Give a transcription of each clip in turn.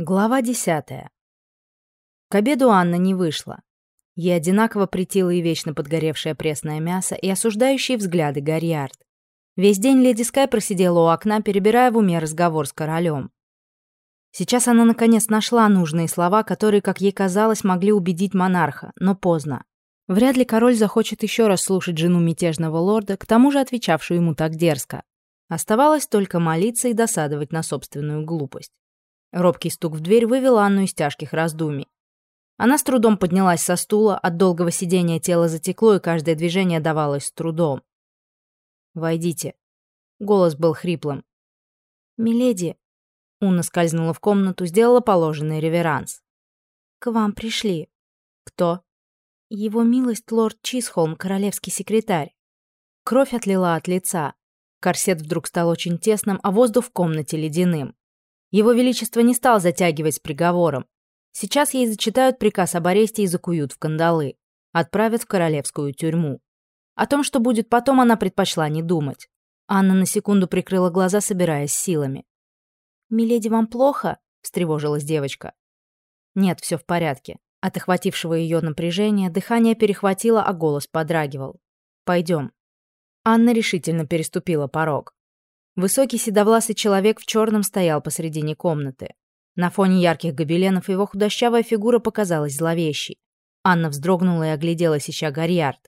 Глава десятая. К обеду Анна не вышла. Ей одинаково притило и вечно подгоревшее пресное мясо, и осуждающие взгляды Гарьярд. Весь день леди Скай просидела у окна, перебирая в уме разговор с королем. Сейчас она наконец нашла нужные слова, которые, как ей казалось, могли убедить монарха, но поздно. Вряд ли король захочет еще раз слушать жену мятежного лорда, к тому же отвечавшую ему так дерзко. Оставалось только молиться и досадовать на собственную глупость. Робкий стук в дверь вывел Анну из тяжких раздумий. Она с трудом поднялась со стула, от долгого сидения тело затекло, и каждое движение давалось с трудом. «Войдите». Голос был хриплым. «Миледи». Уна скользнула в комнату, сделала положенный реверанс. «К вам пришли». «Кто?» «Его милость лорд Чисхолм, королевский секретарь». Кровь отлила от лица. Корсет вдруг стал очень тесным, а воздух в комнате ледяным. Его Величество не стал затягивать с приговором. Сейчас ей зачитают приказ об аресте и закуют в кандалы. Отправят в королевскую тюрьму. О том, что будет потом, она предпочла не думать. Анна на секунду прикрыла глаза, собираясь силами. «Миледи, вам плохо?» — встревожилась девочка. «Нет, все в порядке». От охватившего ее напряжения дыхание перехватило, а голос подрагивал. «Пойдем». Анна решительно переступила порог. Высокий седовласый человек в черном стоял посредине комнаты. На фоне ярких гобеленов его худощавая фигура показалась зловещей. Анна вздрогнула и огляделась, ища Гарьярд.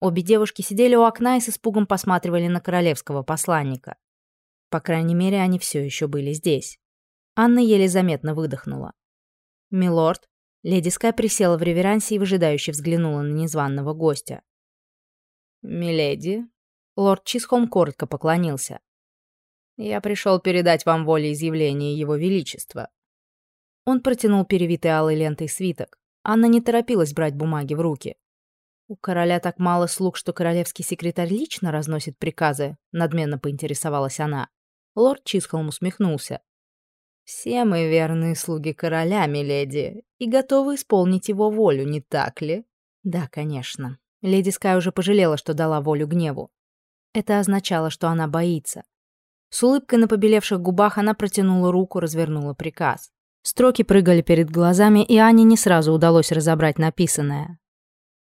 Обе девушки сидели у окна и с испугом посматривали на королевского посланника. По крайней мере, они все еще были здесь. Анна еле заметно выдохнула. «Милорд», леди Скай присела в реверансе и выжидающе взглянула на незваного гостя. «Миледи», лорд Чисхом коротко поклонился. Я пришел передать вам волеизъявление Его Величества». Он протянул перевитый алой лентой свиток. Анна не торопилась брать бумаги в руки. «У короля так мало слуг, что королевский секретарь лично разносит приказы», — надменно поинтересовалась она. Лорд Чисхолм усмехнулся. «Все мы верные слуги короля, миледи, и готовы исполнить его волю, не так ли?» «Да, конечно». Леди Скай уже пожалела, что дала волю гневу. Это означало, что она боится. С улыбкой на побелевших губах она протянула руку, развернула приказ. Строки прыгали перед глазами, и Ане не сразу удалось разобрать написанное.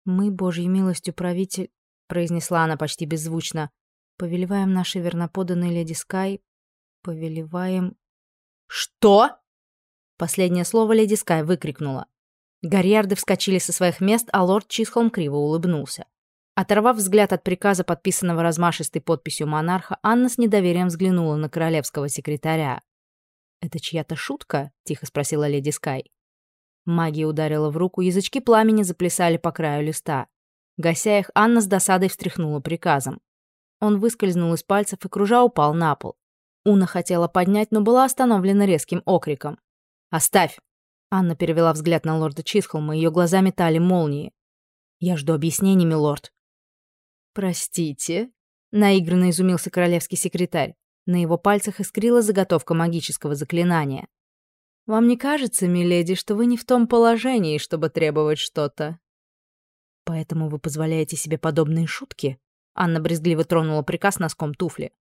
«Мы, Божьей милостью, правитель», — произнесла она почти беззвучно, «повелеваем нашей верноподанной леди Скай, повелеваем...» «Что?» Последнее слово леди Скай выкрикнула. Гарьярды вскочили со своих мест, а лорд Чисхолм криво улыбнулся. Оторвав взгляд от приказа, подписанного размашистой подписью монарха, Анна с недоверием взглянула на королевского секретаря. «Это чья-то шутка?» — тихо спросила леди Скай. Магия ударила в руку, язычки пламени заплясали по краю листа. Гася их, Анна с досадой встряхнула приказом. Он выскользнул из пальцев и, кружа, упал на пол. Уна хотела поднять, но была остановлена резким окриком. «Оставь!» Анна перевела взгляд на лорда Чисхолма, ее глаза метали молнии. «Я жду объяснений, милорд», «Простите?» — наигранно изумился королевский секретарь. На его пальцах искрила заготовка магического заклинания. «Вам не кажется, миледи, что вы не в том положении, чтобы требовать что-то?» «Поэтому вы позволяете себе подобные шутки?» Анна брезгливо тронула приказ носком туфли.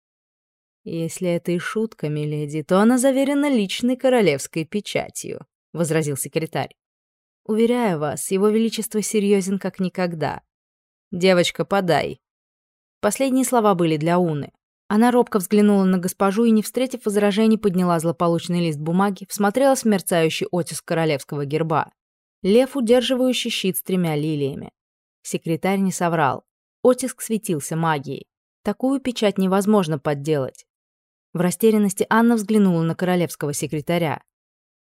«Если это и шутка, миледи, то она заверена личной королевской печатью», — возразил секретарь. «Уверяю вас, его величество серьезен как никогда. Девочка, подай». Последние слова были для Уны. Она робко взглянула на госпожу и, не встретив возражений, подняла злополучный лист бумаги, всмотрелась в мерцающий оттиск королевского герба. Лев, удерживающий щит с тремя лилиями. Секретарь не соврал. Оттиск светился магией. Такую печать невозможно подделать. В растерянности Анна взглянула на королевского секретаря.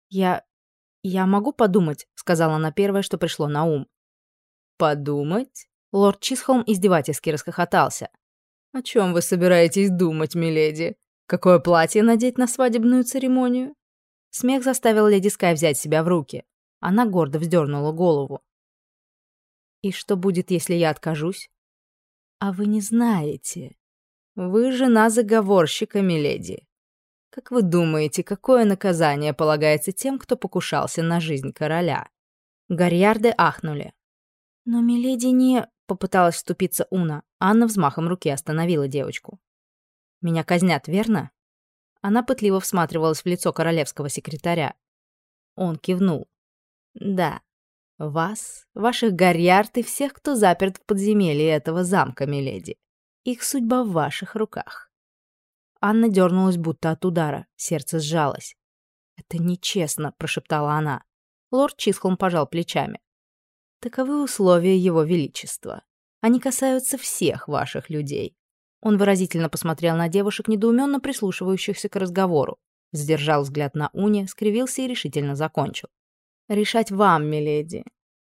«Я... я могу подумать», — сказала она первое, что пришло на ум. «Подумать?» Лорд Чисхолм издевательски расхохотался. «О чем вы собираетесь думать, миледи? Какое платье надеть на свадебную церемонию?» Смех заставил леди Скай взять себя в руки. Она гордо вздернула голову. «И что будет, если я откажусь?» «А вы не знаете. Вы жена заговорщика, миледи. Как вы думаете, какое наказание полагается тем, кто покушался на жизнь короля?» Гарьярды ахнули. «Но миледи не...» Попыталась вступиться Уна. Анна взмахом руки остановила девочку. «Меня казнят, верно?» Она пытливо всматривалась в лицо королевского секретаря. Он кивнул. «Да, вас, ваших горьярд и всех, кто заперт в подземелье этого замка, миледи. Их судьба в ваших руках». Анна дернулась будто от удара, сердце сжалось. «Это нечестно», — прошептала она. Лорд Чисхолм пожал плечами. «Таковы условия его величества. Они касаются всех ваших людей». Он выразительно посмотрел на девушек, недоуменно прислушивающихся к разговору. Задержал взгляд на Уни, скривился и решительно закончил. «Решать вам, миледи.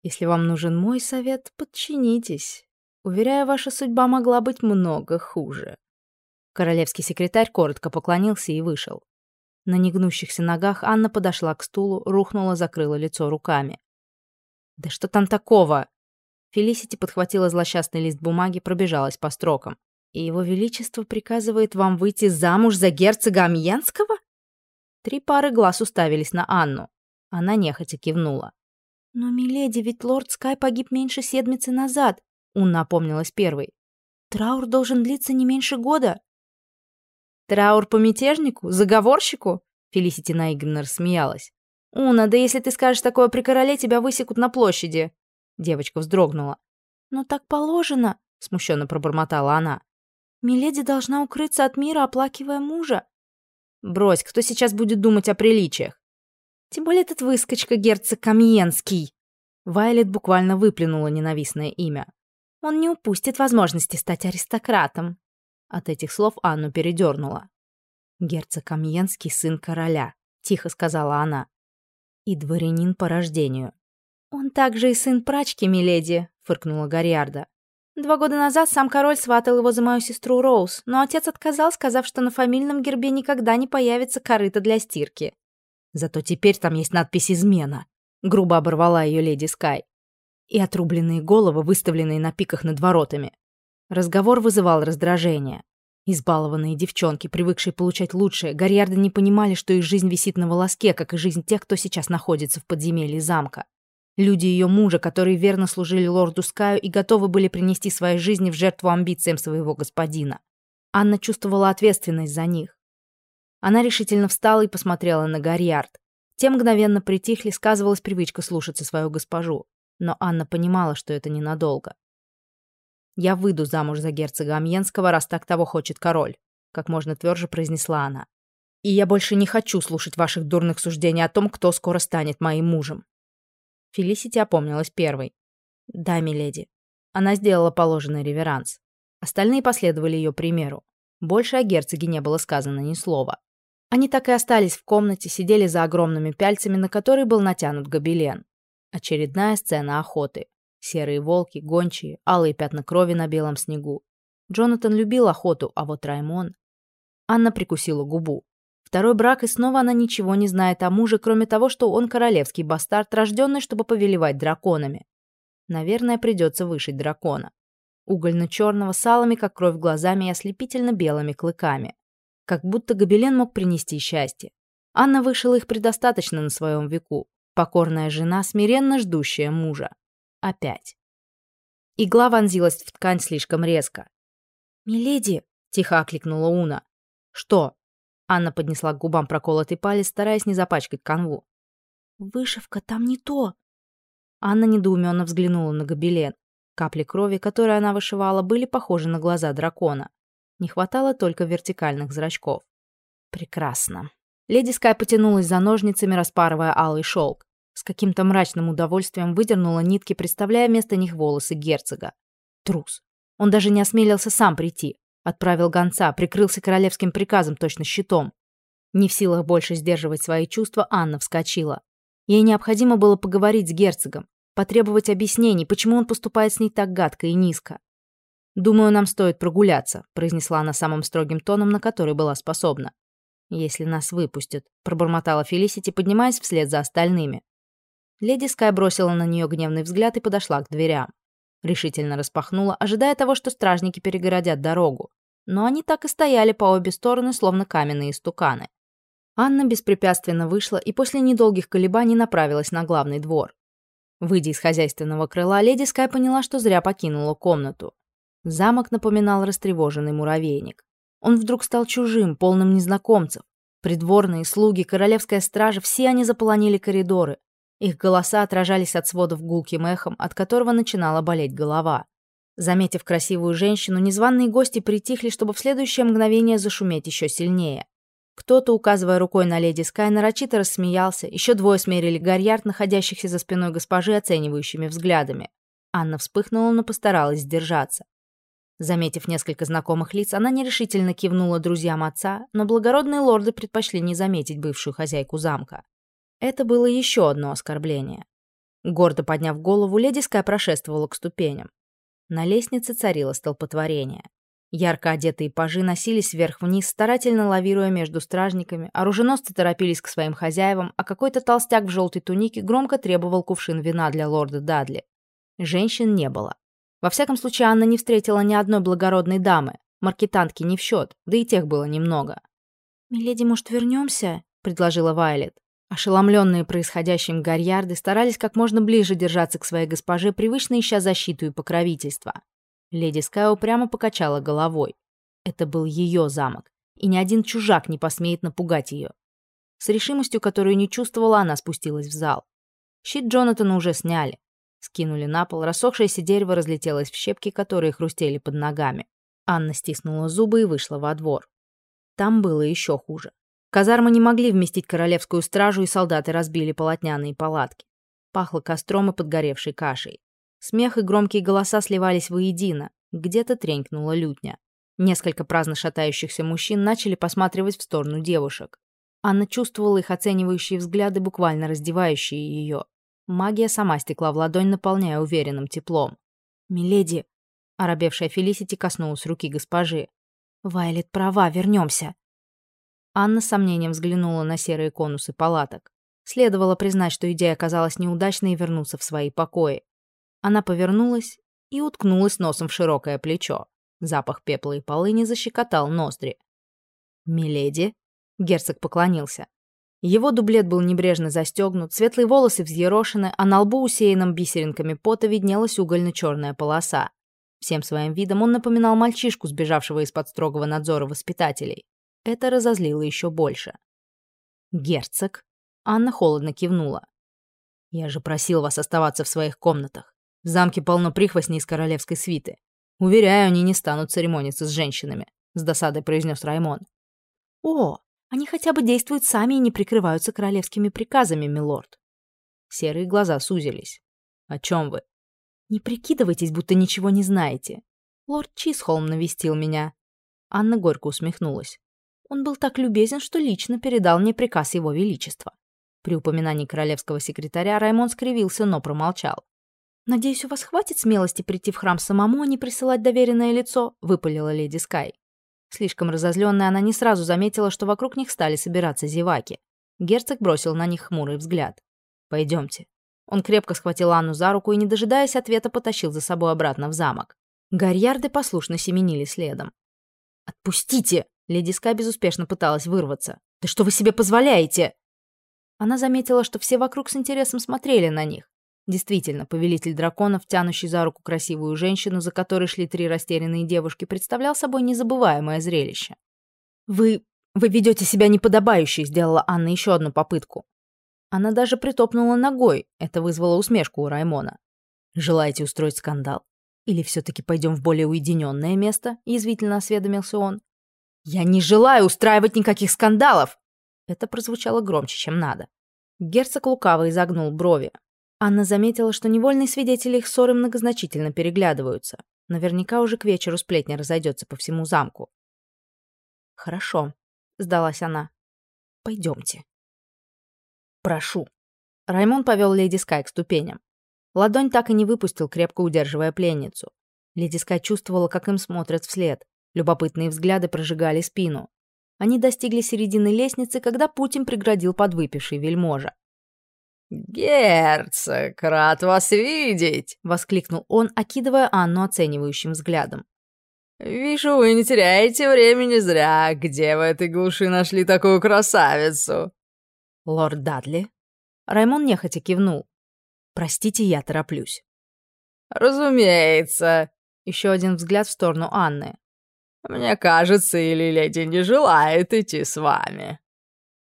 Если вам нужен мой совет, подчинитесь. Уверяю, ваша судьба могла быть много хуже». Королевский секретарь коротко поклонился и вышел. На негнущихся ногах Анна подошла к стулу, рухнула, закрыла лицо руками. «Да что там такого?» Фелисити подхватила злосчастный лист бумаги, пробежалась по строкам. «И его величество приказывает вам выйти замуж за герцога Амьенского?» Три пары глаз уставились на Анну. Она нехотя кивнула. «Но, миледи, ведь лорд Скай погиб меньше седмицы назад», — Унна опомнилась первой. «Траур должен длиться не меньше года». «Траур по мятежнику? Заговорщику?» Фелисити наигранно рассмеялась. «Уна, да если ты скажешь такое при короле, тебя высекут на площади!» Девочка вздрогнула. «Но так положено!» — смущенно пробормотала она. «Миледи должна укрыться от мира, оплакивая мужа». «Брось, кто сейчас будет думать о приличиях?» «Тем более этот выскочка герцог Камьенский!» Вайлет буквально выплюнула ненавистное имя. «Он не упустит возможности стать аристократом!» От этих слов Анну передернула. «Герцог Амьенский сын короля», — тихо сказала она. «И дворянин по рождению». «Он также и сын прачки, миледи», — фыркнула Гарьярда. «Два года назад сам король сватал его за мою сестру Роуз, но отец отказал, сказав, что на фамильном гербе никогда не появится корыто для стирки». «Зато теперь там есть надпись «Измена», — грубо оборвала ее леди Скай. И отрубленные головы, выставленные на пиках над воротами. Разговор вызывал раздражение. Избалованные девчонки, привыкшие получать лучшее, Гарьярды не понимали, что их жизнь висит на волоске, как и жизнь тех, кто сейчас находится в подземелье замка. Люди ее мужа, которые верно служили лорду Скаю и готовы были принести свои жизни в жертву амбициям своего господина. Анна чувствовала ответственность за них. Она решительно встала и посмотрела на Гарьярд. Те мгновенно притихли, сказывалась привычка слушаться свою госпожу. Но Анна понимала, что это ненадолго. «Я выйду замуж за герцога Амьенского, раз так того хочет король», как можно тверже произнесла она. «И я больше не хочу слушать ваших дурных суждений о том, кто скоро станет моим мужем». Фелисити опомнилась первой. «Да, миледи». Она сделала положенный реверанс. Остальные последовали ее примеру. Больше о герцоге не было сказано ни слова. Они так и остались в комнате, сидели за огромными пяльцами, на которые был натянут гобелен. Очередная сцена охоты. Серые волки, гончие, алые пятна крови на белом снегу. Джонатан любил охоту, а вот Раймон... Анна прикусила губу. Второй брак, и снова она ничего не знает о муже, кроме того, что он королевский бастард, рожденный, чтобы повелевать драконами. Наверное, придется вышить дракона. Угольно-черного, с алыми, как кровь, глазами и ослепительно-белыми клыками. Как будто гобелен мог принести счастье. Анна вышила их предостаточно на своем веку. Покорная жена, смиренно ждущая мужа. Опять. Игла вонзилась в ткань слишком резко. «Миледи!» — тихо окликнула Уна. «Что?» Анна поднесла к губам проколотый палец, стараясь не запачкать канву. «Вышивка там не то!» Анна недоуменно взглянула на гобелен. Капли крови, которые она вышивала, были похожи на глаза дракона. Не хватало только вертикальных зрачков. Прекрасно. Леди Скай потянулась за ножницами, распарывая алый шелк. С каким-то мрачным удовольствием выдернула нитки, представляя вместо них волосы герцога. Трус. Он даже не осмелился сам прийти. Отправил гонца, прикрылся королевским приказом, точно щитом. Не в силах больше сдерживать свои чувства, Анна вскочила. Ей необходимо было поговорить с герцогом, потребовать объяснений, почему он поступает с ней так гадко и низко. «Думаю, нам стоит прогуляться», — произнесла она самым строгим тоном, на который была способна. «Если нас выпустят», — пробормотала Фелисити, поднимаясь вслед за остальными. Леди Скай бросила на нее гневный взгляд и подошла к дверям. Решительно распахнула, ожидая того, что стражники перегородят дорогу. Но они так и стояли по обе стороны, словно каменные стуканы. Анна беспрепятственно вышла и после недолгих колебаний направилась на главный двор. Выйдя из хозяйственного крыла, леди Скай поняла, что зря покинула комнату. Замок напоминал растревоженный муравейник. Он вдруг стал чужим, полным незнакомцев. Придворные, слуги, королевская стража — все они заполонили коридоры. Их голоса отражались от сводов гулким эхом, от которого начинала болеть голова. Заметив красивую женщину, незваные гости притихли, чтобы в следующее мгновение зашуметь еще сильнее. Кто-то, указывая рукой на леди Скай, нарочито рассмеялся, еще двое смерили Гарьярд, находящихся за спиной госпожи, оценивающими взглядами. Анна вспыхнула, но постаралась сдержаться. Заметив несколько знакомых лиц, она нерешительно кивнула друзьям отца, но благородные лорды предпочли не заметить бывшую хозяйку замка. Это было еще одно оскорбление. Гордо подняв голову, леди Скай прошествовала к ступеням. На лестнице царило столпотворение. Ярко одетые пажи носились вверх-вниз, старательно лавируя между стражниками, оруженосцы торопились к своим хозяевам, а какой-то толстяк в желтой тунике громко требовал кувшин вина для лорда Дадли. Женщин не было. Во всяком случае, Анна не встретила ни одной благородной дамы. Маркетантки не в счет, да и тех было немного. «Миледи, может, вернемся?» — предложила Вайлет. Ошеломленные происходящим гарьярды старались как можно ближе держаться к своей госпоже, привычно ища защиту и покровительство. Леди Скай прямо покачала головой. Это был ее замок, и ни один чужак не посмеет напугать ее. С решимостью, которую не чувствовала, она спустилась в зал. Щит Джонатана уже сняли. Скинули на пол, рассохшееся дерево разлетелось в щепки, которые хрустели под ногами. Анна стиснула зубы и вышла во двор. Там было еще хуже. Казармы не могли вместить королевскую стражу, и солдаты разбили полотняные палатки. Пахло костром и подгоревшей кашей. Смех и громкие голоса сливались воедино. Где-то тренькнула лютня. Несколько праздно шатающихся мужчин начали посматривать в сторону девушек. Анна чувствовала их оценивающие взгляды, буквально раздевающие ее. Магия сама стекла в ладонь, наполняя уверенным теплом. «Миледи!» — оробевшая Фелисити коснулась руки госпожи. «Вайлет права, вернемся!» Анна с сомнением взглянула на серые конусы палаток. Следовало признать, что идея оказалась неудачной и вернуться в свои покои. Она повернулась и уткнулась носом в широкое плечо. Запах пепла и полыни защекотал ноздри. «Миледи?» — герцог поклонился. Его дублет был небрежно застегнут, светлые волосы взъерошены, а на лбу, усеянном бисеринками пота, виднелась угольно-черная полоса. Всем своим видом он напоминал мальчишку, сбежавшего из-под строгого надзора воспитателей. Это разозлило еще больше. «Герцог?» Анна холодно кивнула. «Я же просил вас оставаться в своих комнатах. В замке полно прихвостней из королевской свиты. Уверяю, они не станут церемониться с женщинами», — с досадой произнес Раймон. «О, они хотя бы действуют сами и не прикрываются королевскими приказами, милорд. Серые глаза сузились. О чем вы? Не прикидывайтесь, будто ничего не знаете. Лорд Чисхолм навестил меня. Анна горько усмехнулась. Он был так любезен, что лично передал мне приказ его величества. При упоминании королевского секретаря Раймон скривился, но промолчал. «Надеюсь, у вас хватит смелости прийти в храм самому, а не присылать доверенное лицо», — выпалила леди Скай. Слишком разозленная, она не сразу заметила, что вокруг них стали собираться зеваки. Герцог бросил на них хмурый взгляд. «Пойдемте». Он крепко схватил Анну за руку и, не дожидаясь ответа, потащил за собой обратно в замок. Гарьярды послушно семенили следом. «Отпустите!» Леди Ска безуспешно пыталась вырваться. «Да что вы себе позволяете?» Она заметила, что все вокруг с интересом смотрели на них. Действительно, повелитель драконов, тянущий за руку красивую женщину, за которой шли три растерянные девушки, представлял собой незабываемое зрелище. «Вы... вы ведете себя неподобающе», — сделала Анна еще одну попытку. Она даже притопнула ногой, это вызвало усмешку у Раймона. «Желаете устроить скандал? Или все-таки пойдем в более уединенное место?» — язвительно осведомился он. «Я не желаю устраивать никаких скандалов!» Это прозвучало громче, чем надо. Герцог лукаво изогнул брови. Анна заметила, что невольные свидетели их ссоры многозначительно переглядываются. Наверняка уже к вечеру сплетня разойдется по всему замку. «Хорошо», — сдалась она. «Пойдемте». «Прошу». Раймон повел леди Скай к ступеням. Ладонь так и не выпустил, крепко удерживая пленницу. Леди Скай чувствовала, как им смотрят вслед. Любопытные взгляды прожигали спину. Они достигли середины лестницы, когда Путин преградил подвыпивший вельможа. «Герцог, рад вас видеть!» — воскликнул он, окидывая Анну оценивающим взглядом. «Вижу, вы не теряете времени зря. Где в этой глуши нашли такую красавицу?» «Лорд Дадли?» Раймон нехотя кивнул. «Простите, я тороплюсь». «Разумеется». Еще один взгляд в сторону Анны. «Мне кажется, или леди не желает идти с вами?»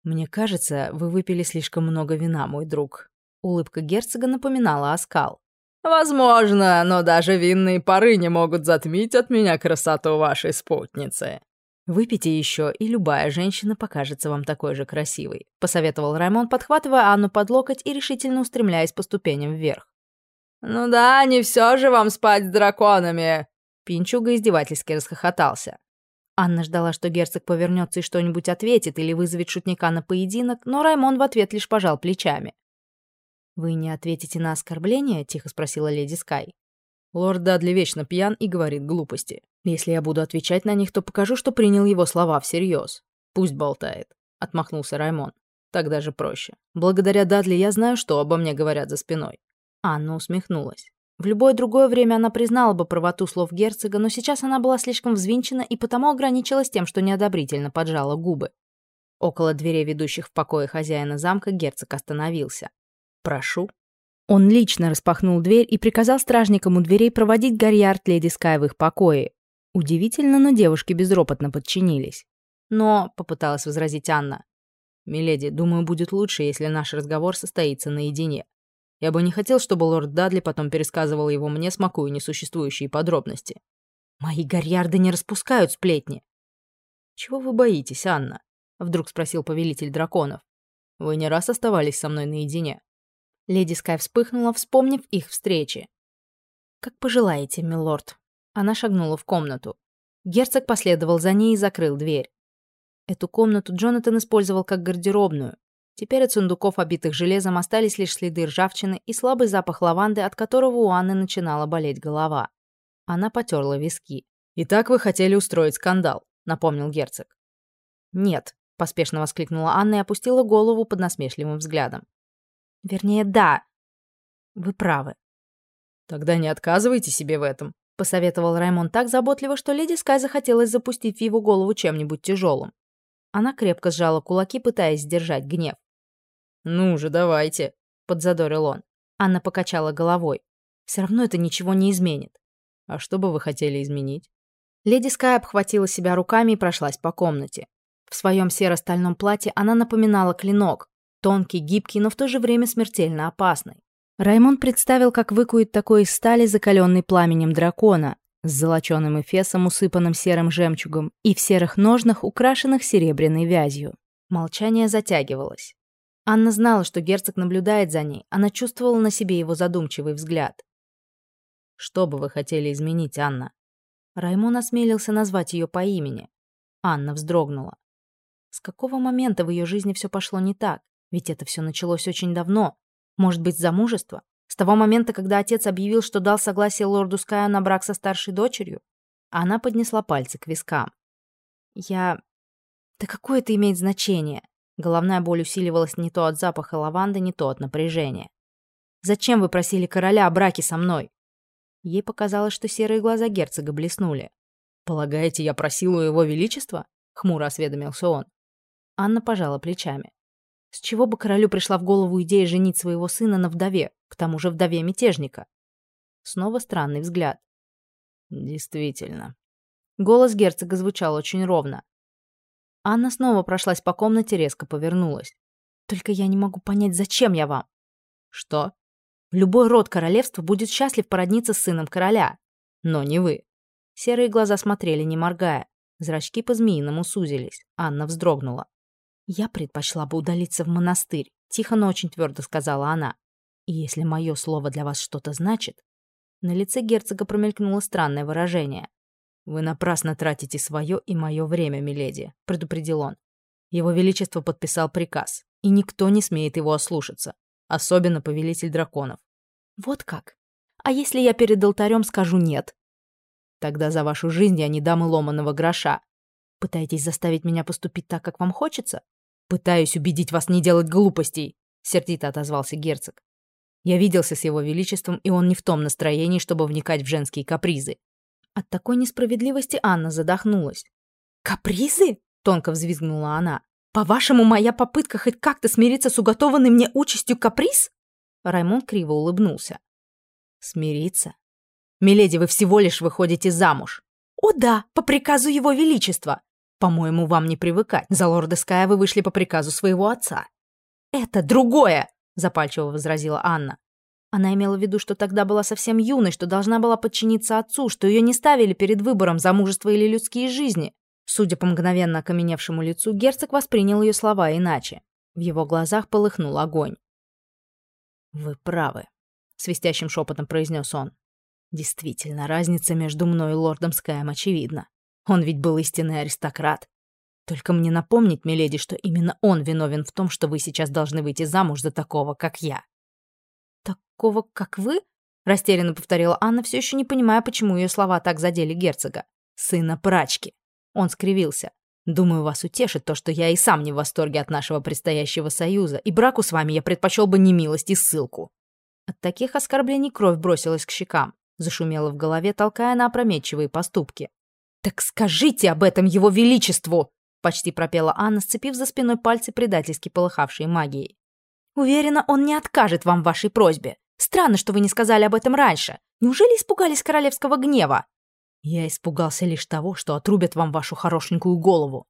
«Мне кажется, вы выпили слишком много вина, мой друг». Улыбка герцога напоминала оскал. «Возможно, но даже винные пары не могут затмить от меня красоту вашей спутницы». «Выпейте еще, и любая женщина покажется вам такой же красивой», — посоветовал Раймон, подхватывая Анну под локоть и решительно устремляясь по ступеням вверх. «Ну да, не все же вам спать с драконами!» Пинчуга издевательски расхохотался. Анна ждала, что герцог повернется и что-нибудь ответит или вызовет шутника на поединок, но Раймон в ответ лишь пожал плечами. «Вы не ответите на оскорбление?» — тихо спросила леди Скай. Лорд Дадли вечно пьян и говорит глупости. Если я буду отвечать на них, то покажу, что принял его слова всерьез. Пусть болтает, — отмахнулся Раймон. Так даже проще. Благодаря Дадли я знаю, что обо мне говорят за спиной. Анна усмехнулась. В любое другое время она признала бы правоту слов герцога, но сейчас она была слишком взвинчена и потому ограничилась тем, что неодобрительно поджала губы. Около дверей, ведущих в покое хозяина замка, герцог остановился. «Прошу». Он лично распахнул дверь и приказал стражникам у дверей проводить Гарьярд леди Скай в их покое. Удивительно, но девушки безропотно подчинились. «Но», — попыталась возразить Анна, «Миледи, думаю, будет лучше, если наш разговор состоится наедине. Я бы не хотел, чтобы лорд Дадли потом пересказывал его мне, смакуя несуществующие подробности. Мои Гарьярды не распускают сплетни». «Чего вы боитесь, Анна?» — вдруг спросил повелитель драконов. «Вы не раз оставались со мной наедине». Леди Скай вспыхнула, вспомнив их встречи. «Как пожелаете, милорд». Она шагнула в комнату. Герцог последовал за ней и закрыл дверь. Эту комнату Джонатан использовал как гардеробную. Теперь от сундуков, обитых железом, остались лишь следы ржавчины и слабый запах лаванды, от которого у Анны начинала болеть голова. Она потерла виски. «Итак вы хотели устроить скандал», — напомнил герцог. «Нет», — поспешно воскликнула Анна и опустила голову под насмешливым взглядом. Вернее, да. Вы правы. Тогда не отказывайте себе в этом, посоветовал Раймон так заботливо, что леди Скай захотелось запустить в его голову чем-нибудь тяжелым. Она крепко сжала кулаки, пытаясь сдержать гнев. «Ну же, давайте», — подзадорил он. Анна покачала головой. «Все равно это ничего не изменит». «А что бы вы хотели изменить?» Леди Скай обхватила себя руками и прошлась по комнате. В своем серо-стальном платье она напоминала клинок, Тонкий, гибкий, но в то же время смертельно опасный. Раймон представил, как выкует такой из стали, закаленный пламенем дракона, с золоченым эфесом, усыпанным серым жемчугом, и в серых ножнах, украшенных серебряной вязью. Молчание затягивалось. Анна знала, что герцог наблюдает за ней, она чувствовала на себе его задумчивый взгляд. «Что бы вы хотели изменить, Анна?» Раймон осмелился назвать ее по имени. Анна вздрогнула. С какого момента в ее жизни все пошло не так? Ведь это все началось очень давно. Может быть, замужество? С того момента, когда отец объявил, что дал согласие лорду Скаю на брак со старшей дочерью? Она поднесла пальцы к вискам. Я... Да какое это имеет значение? Головная боль усиливалась не то от запаха лаванды, не то от напряжения. «Зачем вы просили короля о браке со мной?» Ей показалось, что серые глаза герцога блеснули. «Полагаете, я просил у его величества?» — хмуро осведомился он. Анна пожала плечами. С чего бы королю пришла в голову идея женить своего сына на вдове, к тому же вдове мятежника? Снова странный взгляд. Действительно. Голос герцога звучал очень ровно. Анна снова прошлась по комнате, резко повернулась. «Только я не могу понять, зачем я вам?» «Что?» «Любой род королевства будет счастлив породниться с сыном короля. Но не вы». Серые глаза смотрели, не моргая. Зрачки по-змеиному сузились. Анна вздрогнула. «Я предпочла бы удалиться в монастырь», — тихо, но очень твердо сказала она. «И если мое слово для вас что-то значит...» На лице герцога промелькнуло странное выражение. «Вы напрасно тратите свое и мое время, миледи», — предупредил он. Его Величество подписал приказ, и никто не смеет его ослушаться, особенно повелитель драконов. «Вот как? А если я перед алтарем скажу «нет»?» «Тогда за вашу жизнь я не дам и ломаного гроша». «Пытаетесь заставить меня поступить так, как вам хочется?» «Пытаюсь убедить вас не делать глупостей», — сердито отозвался герцог. Я виделся с его величеством, и он не в том настроении, чтобы вникать в женские капризы. От такой несправедливости Анна задохнулась. «Капризы?» — тонко взвизгнула она. «По-вашему, моя попытка хоть как-то смириться с уготованной мне участью каприз?» Раймон криво улыбнулся. «Смириться? Миледи, вы всего лишь выходите замуж». «О да, по приказу его величества. По-моему, вам не привыкать. За лорда Ская вы вышли по приказу своего отца». «Это другое!» — запальчиво возразила Анна. Она имела в виду, что тогда была совсем юной, что должна была подчиниться отцу, что ее не ставили перед выбором замужества или людские жизни. Судя по мгновенно окаменевшему лицу, герцог воспринял ее слова иначе. В его глазах полыхнул огонь. «Вы правы», — свистящим шепотом произнес он. «Действительно, разница между мной и лордом Скайем очевидна. Он ведь был истинный аристократ. Только мне напомнить, миледи, что именно он виновен в том, что вы сейчас должны выйти замуж за такого, как я». «Такого, как вы?» — растерянно повторила Анна, все еще не понимая, почему ее слова так задели герцога. «Сына прачки». Он скривился. Думаю, вас утешит то, что я и сам не в восторге от нашего предстоящего союза, и браку с вами я предпочел бы не милость и ссылку». От таких оскорблений кровь бросилась к щекам, зашумела в голове, толкая на опрометчивые поступки. «Так скажите об этом его величеству!» почти пропела Анна, сцепив за спиной пальцы, предательски полыхавшие магией. «Уверена, он не откажет вам в вашей просьбе. Странно, что вы не сказали об этом раньше. Неужели испугались королевского гнева?» Я испугался лишь того, что отрубят вам вашу хорошенькую голову.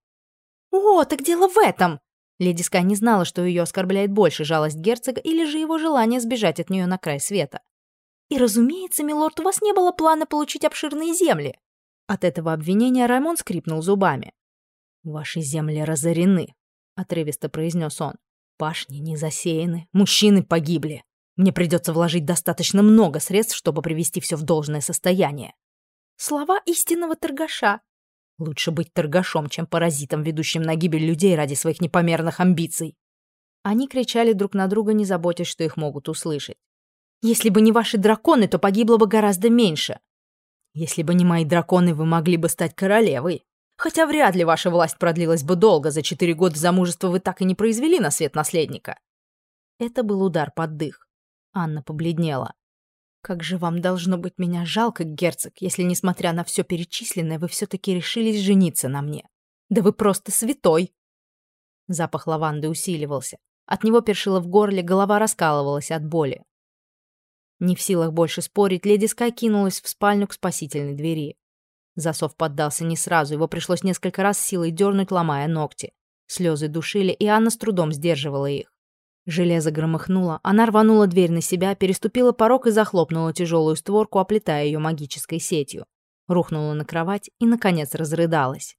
О, так дело в этом! Леди Скай не знала, что ее оскорбляет больше жалость герцога или же его желание сбежать от нее на край света. И, разумеется, милорд, у вас не было плана получить обширные земли. От этого обвинения Раймон скрипнул зубами. «Ваши земли разорены», — отрывисто произнес он. «Пашни не засеяны, мужчины погибли. Мне придется вложить достаточно много средств, чтобы привести все в должное состояние. Слова истинного торгаша. Лучше быть торгашом, чем паразитом, ведущим на гибель людей ради своих непомерных амбиций. Они кричали друг на друга, не заботясь, что их могут услышать. «Если бы не ваши драконы, то погибло бы гораздо меньше». «Если бы не мои драконы, вы могли бы стать королевой. Хотя вряд ли ваша власть продлилась бы долго, за четыре года замужества вы так и не произвели на свет наследника». Это был удар под дых. Анна побледнела. Как же вам должно быть меня жалко, герцог, если, несмотря на все перечисленное, вы все-таки решились жениться на мне. Да вы просто святой!» Запах лаванды усиливался. От него першило в горле, голова раскалывалась от боли. Не в силах больше спорить, леди Скай кинулась в спальню к спасительной двери. Засов поддался не сразу, его пришлось несколько раз силой дернуть, ломая ногти. Слезы душили, и Анна с трудом сдерживала их. Железо громыхнуло, она рванула дверь на себя, переступила порог и захлопнула тяжелую створку, оплетая ее магической сетью. Рухнула на кровать и, наконец, разрыдалась.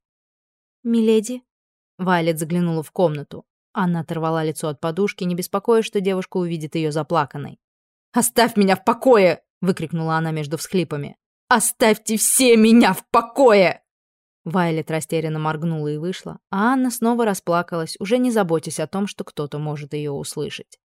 «Миледи?» Вайлет заглянула в комнату. Анна оторвала лицо от подушки, не беспокоясь, что девушка увидит ее заплаканной. «Оставь меня в покое!» — выкрикнула она между всхлипами. «Оставьте все меня в покое!» Вайлет растерянно моргнула и вышла, а Анна снова расплакалась, уже не заботясь о том, что кто-то может ее услышать.